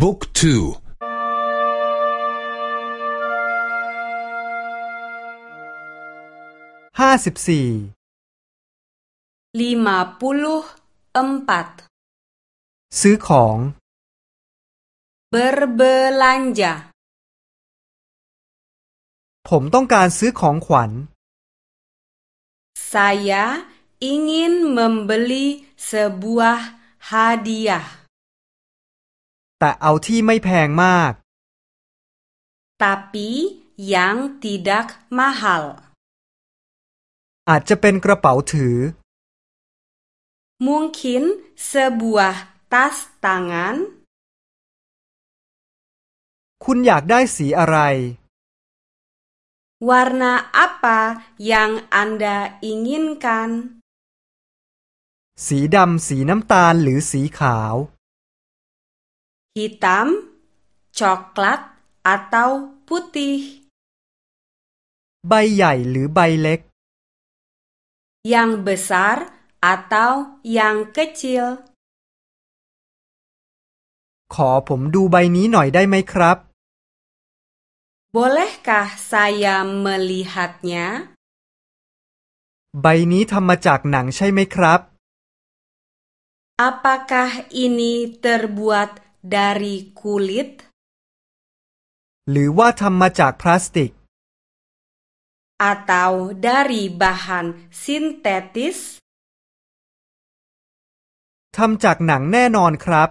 บุ๊กทูห้าสิบสี่ลิมาปุลุอ็มปัตซื้อของอ e อ b e ลันจาผมต้องการซื้อของขวัญ saya ingin membeli sebuah hadiah แต่เอาที่ไม่แพงมาก tapi yang tidak mahal อาจจะเป็นกระเป๋าถือ mungkin sebuah tas tangan คุณอยากได้สีอะไร warna apa yang anda inginkan สีดำสีน้ำตาลหรือสีขาว hitam, coklat atau putih. ใบใหญ่หรือใบเล็ก yang besar atau yang kecil. ขอผมดูใบนี้หน่อยได้ไหมครับ bolehkah saya melihatnya? ใบนี้ทำมาจากหนังใช่ไหมครับ apakah ini terbuat dari kulit หรือว่าทำมาจากพลาสติก atau dari bahan sintetis ทำจากหนังแน่นอนครับ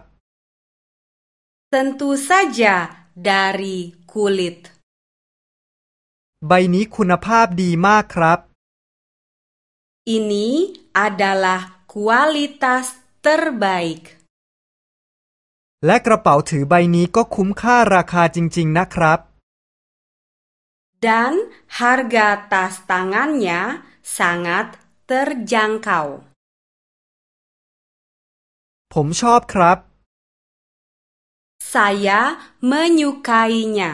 tentu saja dari kulit ใบนี้คุณภาพดีมากครับ ini adalah kualitas terbaik และกระเป๋าถือใบนี้ก็คุ้มค่าราคาจริงๆ นะครับ dan harga tas tangannya sangat terjangkau ผมชอบครับ saya menyukainya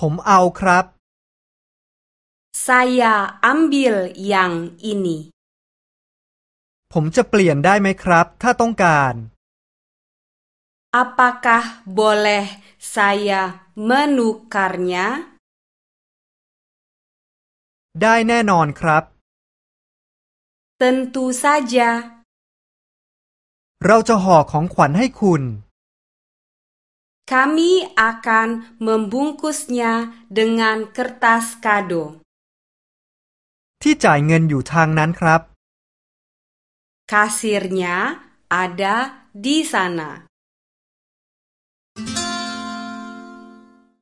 ผมเอาครับ saya ambil yang ini ผมจะเปลี่ยนได้ไหมครับ ถ้าต้องการ Apakah boleh saya menukarnya? ได้แน่นอนครับ Tentu saja. เราจะห่อของขวัญให้คุณ Kami akan membungkusnya dengan kertas kado. ที่จ่ายเงินอยู่ทางนั้นครับ Kasirnya ada di sana.